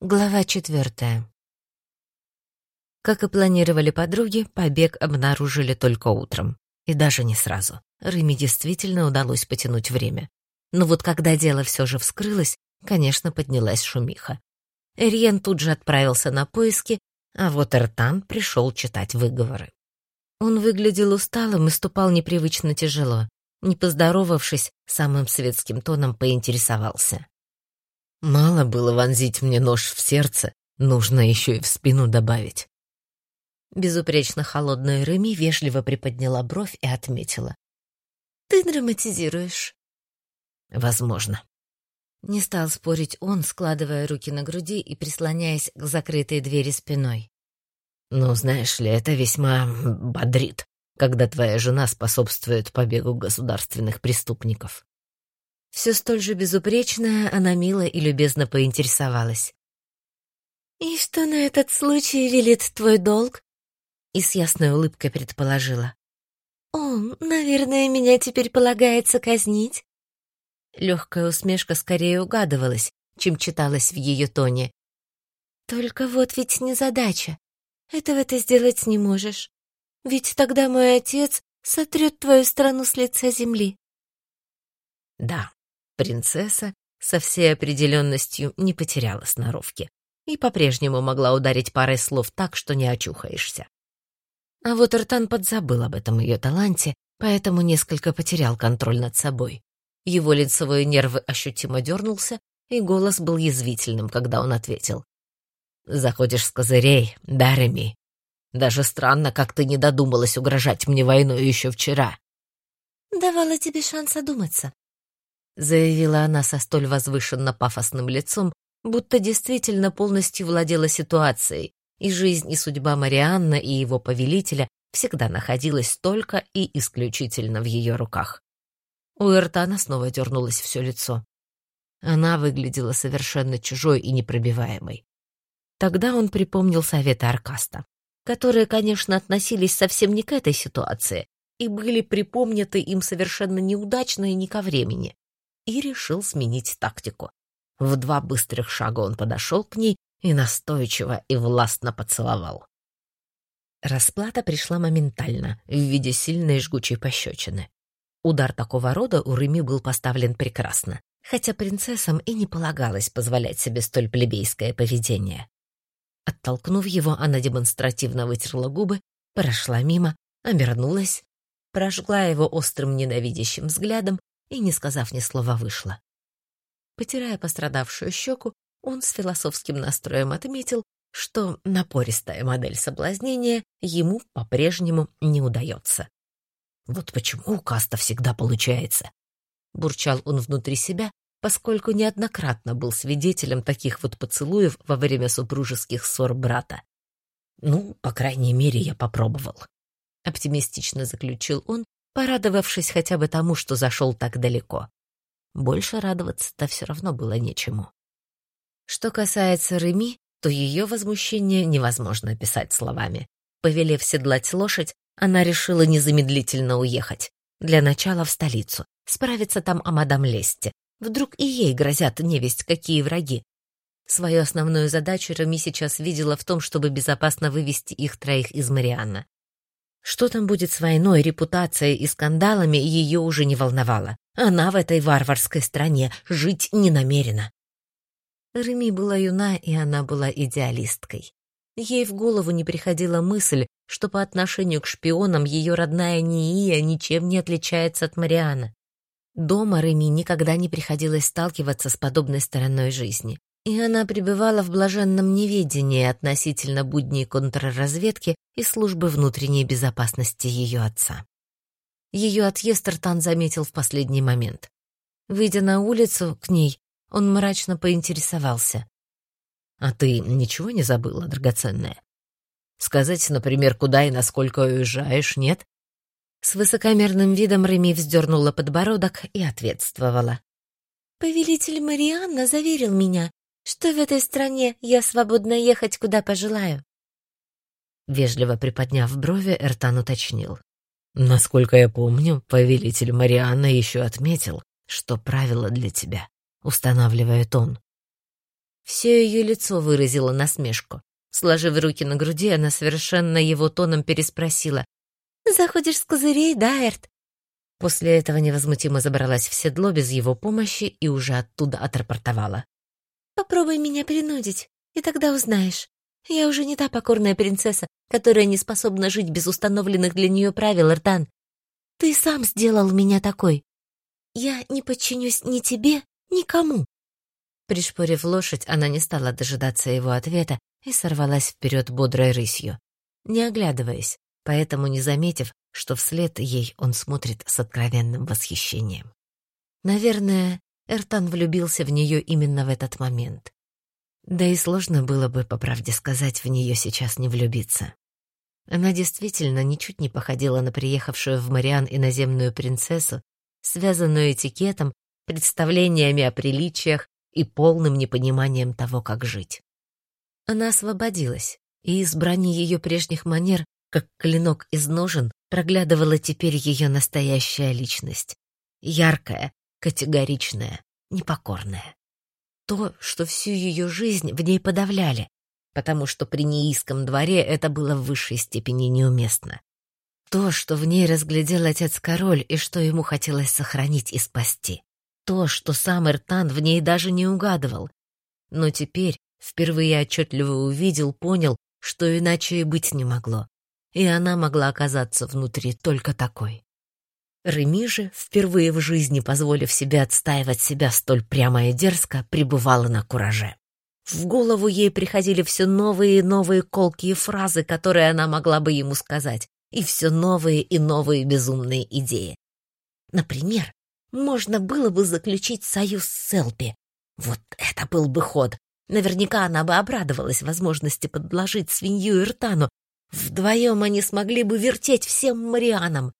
Глава четвертая. Как и планировали подруги, побег обнаружили только утром. И даже не сразу. Рыме действительно удалось потянуть время. Но вот когда дело все же вскрылось, конечно, поднялась шумиха. Эриен тут же отправился на поиски, а вот Эртан пришел читать выговоры. Он выглядел усталым и ступал непривычно тяжело. Не поздоровавшись, самым светским тоном поинтересовался. Мало было вонзить мне нож в сердце, нужно еще и в спину добавить. Безупречно холодная Реми вежливо приподняла бровь и отметила. «Ты драматизируешь». «Возможно». Не стал спорить он, складывая руки на груди и прислоняясь к закрытой двери спиной. «Ну, знаешь ли, это весьма бодрит, когда твоя жена способствует побегу государственных преступников». Все столь же безупречная, она мило и любезно поинтересовалась. «И что на этот случай велит твой долг?» И с ясной улыбкой предположила. «О, наверное, меня теперь полагается казнить?» Легкая усмешка скорее угадывалась, чем читалась в ее тоне. «Только вот ведь не задача. Этого ты сделать не можешь. Ведь тогда мой отец сотрет твою страну с лица земли». Да, Принцесса со всей определенностью не потеряла сноровки и по-прежнему могла ударить парой слов так, что не очухаешься. А вот Эртан подзабыл об этом ее таланте, поэтому несколько потерял контроль над собой. Его лицевой нерв ощутимо дернулся, и голос был язвительным, когда он ответил. «Заходишь с козырей, да, Реми? Даже странно, как ты не додумалась угрожать мне войной еще вчера». «Давала тебе шанс одуматься», заявила она со столь возвышенно-пафосным лицом, будто действительно полностью владела ситуацией, и жизнь и судьба Марианна и его повелителя всегда находилась только и исключительно в ее руках. У Эртана снова дернулось все лицо. Она выглядела совершенно чужой и непробиваемой. Тогда он припомнил советы Аркаста, которые, конечно, относились совсем не к этой ситуации и были припомняты им совершенно неудачно и не ко времени и решил сменить тактику. В два быстрых шага он подошел к ней и настойчиво и властно поцеловал. Расплата пришла моментально, в виде сильной жгучей пощечины. Удар такого рода у Реми был поставлен прекрасно, хотя принцессам и не полагалось позволять себе столь плебейское поведение. Оттолкнув его, она демонстративно вытерла губы, прошла мимо, обернулась, прожгла его острым ненавидящим взглядом и, не сказав ни слова, вышла. Потирая пострадавшую щеку, он с философским настроем отметил, что напористая модель соблазнения ему по-прежнему не удается. «Вот почему у Каста всегда получается?» Бурчал он внутри себя, поскольку неоднократно был свидетелем таких вот поцелуев во время супружеских ссор брата. «Ну, по крайней мере, я попробовал», — оптимистично заключил он порадовавшись хотя бы тому, что зашел так далеко. Больше радоваться-то все равно было нечему. Что касается Реми, то ее возмущение невозможно описать словами. Повелев седлать лошадь, она решила незамедлительно уехать. Для начала в столицу, справиться там о мадам Лесте. Вдруг и ей грозят невесть какие враги. Свою основную задачу Реми сейчас видела в том, чтобы безопасно вывести их троих из Марианна. Что там будет с войной, репутацией и скандалами, ее уже не волновало. Она в этой варварской стране жить не намерена. Реми была юна, и она была идеалисткой. Ей в голову не приходила мысль, что по отношению к шпионам ее родная Ния ничем не отличается от Марианы. Дома Реми никогда не приходилось сталкиваться с подобной стороной жизни и она пребывала в блаженном неведении относительно будней контрразведки и службы внутренней безопасности ее отца. Ее отъезд Артан заметил в последний момент. Выйдя на улицу к ней, он мрачно поинтересовался. «А ты ничего не забыла, драгоценная? Сказать, например, куда и насколько уезжаешь, нет?» С высокомерным видом Реми вздернула подбородок и ответствовала. «Повелитель Марианна заверил меня, что в этой стране я свободна ехать, куда пожелаю. Вежливо приподняв брови, Эртан уточнил. Насколько я помню, повелитель Марианна еще отметил, что правила для тебя устанавливает он. Все ее лицо выразило насмешку. Сложив руки на груди, она совершенно его тоном переспросила. «Заходишь с козырей, да, Эрт?» После этого невозмутимо забралась в седло без его помощи и уже оттуда отрапортовала. «Попробуй меня принудить, и тогда узнаешь. Я уже не та покорная принцесса, которая не способна жить без установленных для нее правил, Эртан. Ты сам сделал меня такой. Я не подчинюсь ни тебе, никому». Пришпорив лошадь, она не стала дожидаться его ответа и сорвалась вперед бодрой рысью, не оглядываясь, поэтому не заметив, что вслед ей он смотрит с откровенным восхищением. Наверное, Эртан влюбился в нее именно в этот момент. Да и сложно было бы, по правде сказать, в нее сейчас не влюбиться. Она действительно ничуть не походила на приехавшую в Мариан иноземную принцессу, связанную этикетом, представлениями о приличиях и полным непониманием того, как жить. Она освободилась, и из брани ее прежних манер, как клинок из ножен, проглядывала теперь ее настоящая личность. Яркая, категоричная, непокорная. То, что всю ее жизнь в ней подавляли, потому что при неиском дворе это было в высшей степени неуместно. То, что в ней разглядел отец-король и что ему хотелось сохранить и спасти. То, что сам Эртан в ней даже не угадывал. Но теперь, Впервые отчетливо увидел, понял, что иначе и быть не могло. И она могла оказаться внутри только такой. Реми же, впервые в жизни позволив себе отстаивать себя столь прямо и дерзко, пребывала на кураже. В голову ей приходили все новые и новые колкие фразы, которые она могла бы ему сказать, и все новые и новые безумные идеи. Например, можно было бы заключить союз с Селпи. Вот это был бы ход, Наверняка она бы обрадовалась возможности подложить свинью Иртану. Вдвоем они смогли бы вертеть всем Марианам.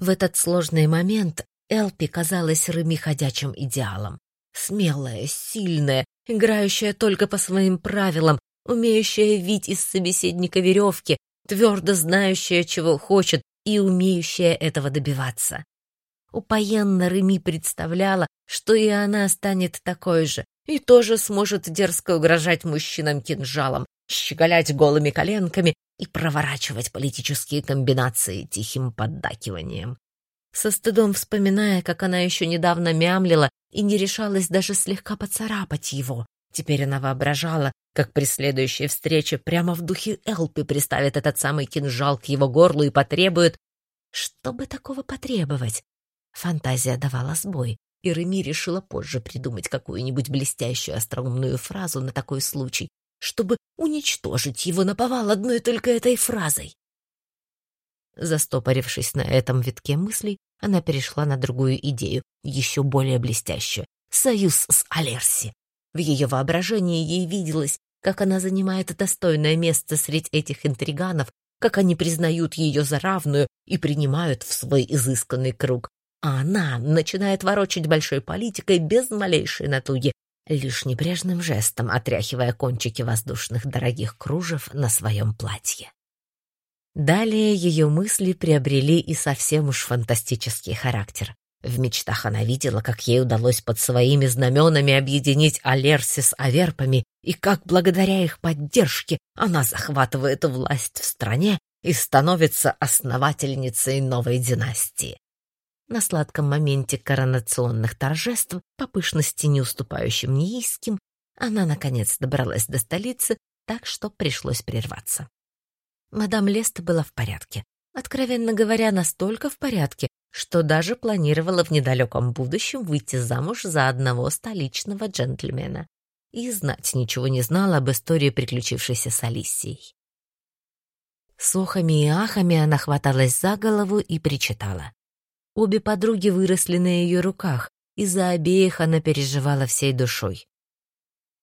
В этот сложный момент Элпи казалась Рыми ходячим идеалом. Смелая, сильная, играющая только по своим правилам, умеющая вить из собеседника веревки, твердо знающая, чего хочет и умеющая этого добиваться. Упоенно Реми представляла, что и она станет такой же, и тоже сможет дерзко угрожать мужчинам кинжалом, щеголять голыми коленками и проворачивать политические комбинации тихим поддакиванием. Со стыдом вспоминая, как она еще недавно мямлила и не решалась даже слегка поцарапать его, теперь она воображала, как при следующей встрече прямо в духе Элпи приставит этот самый кинжал к его горлу и потребует... Что бы такого потребовать? Фантазия давала сбой, и Реми решила позже придумать какую-нибудь блестящую остроумную фразу на такой случай, чтобы уничтожить его наповал одной только этой фразой. Застопорившись на этом витке мыслей, она перешла на другую идею, еще более блестящую — союз с Алерси. В ее воображении ей виделось, как она занимает достойное место среди этих интриганов, как они признают ее за равную и принимают в свой изысканный круг, а она начинает ворочать большой политикой без малейшей натуги, лишь небрежным жестом отряхивая кончики воздушных дорогих кружев на своем платье. Далее ее мысли приобрели и совсем уж фантастический характер. В мечтах она видела, как ей удалось под своими знаменами объединить Алерси с Аверпами, и как благодаря их поддержке она захватывает власть в стране и становится основательницей новой династии. На сладком моменте коронационных торжеств, по пышности не уступающим неиским, она, наконец, добралась до столицы, так что пришлось прерваться. Мадам Леста была в порядке. Откровенно говоря, настолько в порядке, что даже планировала в недалеком будущем выйти замуж за одного столичного джентльмена. И знать ничего не знала об истории, приключившейся с Алисией. С охами и ахами она хваталась за голову и причитала. Обе подруги выросли на ее руках, и за обеих она переживала всей душой.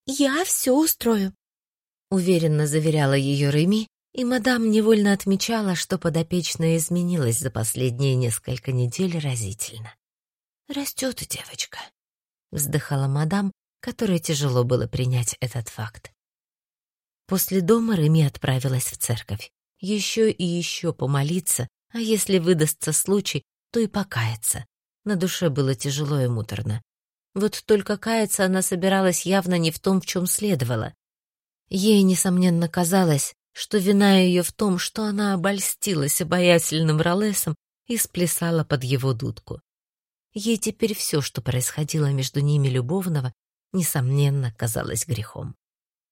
«Я все устрою», — уверенно заверяла ее Реми, и мадам невольно отмечала, что подопечная изменилась за последние несколько недель разительно. «Растет девочка», — вздыхала мадам, которой тяжело было принять этот факт. После дома Реми отправилась в церковь. Еще и еще помолиться, а если выдастся случай, то и покаяться. На душе было тяжело и муторно. Вот только каяться она собиралась явно не в том, в чем следовало. Ей, несомненно, казалось, что вина ее в том, что она обольстилась обаятельным Ролесом и сплясала под его дудку. Ей теперь все, что происходило между ними любовного, несомненно, казалось грехом.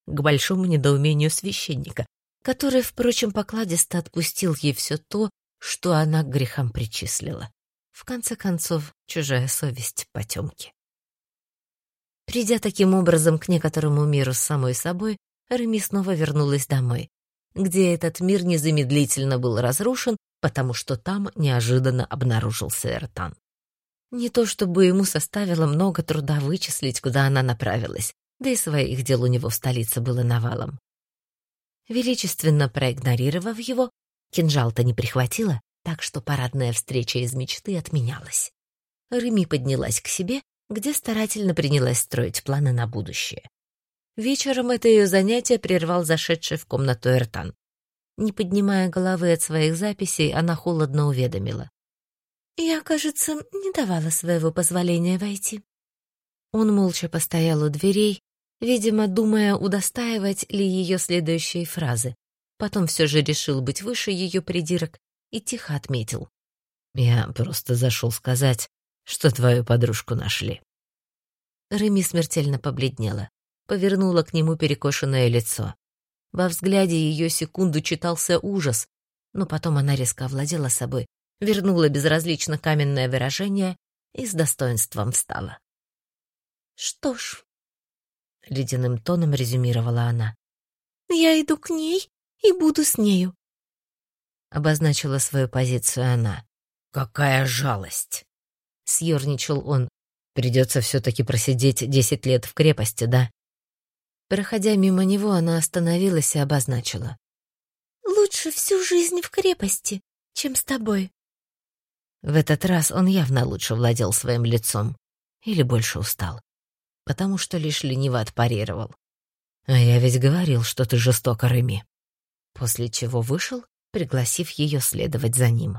К большому недоумению священника, который, впрочем, покладисто отпустил ей все то, что она к грехам причислила. В конце концов, чужая совесть потемки. Придя таким образом к некоторому миру с самой собой, Реми снова вернулась домой, где этот мир незамедлительно был разрушен, потому что там неожиданно обнаружился Эртан. Не то чтобы ему составило много труда вычислить, куда она направилась, да и своих дел у него в столице было навалом. Величественно проигнорировав его, кинжал-то не прихватила, так что парадная встреча из мечты отменялась. Реми поднялась к себе, где старательно принялась строить планы на будущее. Вечером это ее занятие прервал зашедший в комнату Эртан. Не поднимая головы от своих записей, она холодно уведомила. «Я, кажется, не давала своего позволения войти». Он молча постоял у дверей, видимо, думая, удостаивать ли ее следующие фразы. Потом все же решил быть выше ее придирок и тихо отметил. «Я просто зашел сказать, что твою подружку нашли». Реми смертельно побледнела, повернула к нему перекошенное лицо. Во взгляде ее секунду читался ужас, но потом она резко овладела собой, вернула безразлично каменное выражение и с достоинством встала. «Что ж», — ледяным тоном резюмировала она, — «я иду к ней и буду с нею». Обозначила свою позицию она. «Какая жалость!» — съерничал он. «Придется все-таки просидеть десять лет в крепости, да?» Проходя мимо него, она остановилась и обозначила. «Лучше всю жизнь в крепости, чем с тобой». В этот раз он явно лучше владел своим лицом. Или больше устал. Потому что лишь лениво отпарировал. «А я ведь говорил, что ты жестоко, Реми». После чего вышел, пригласив ее следовать за ним.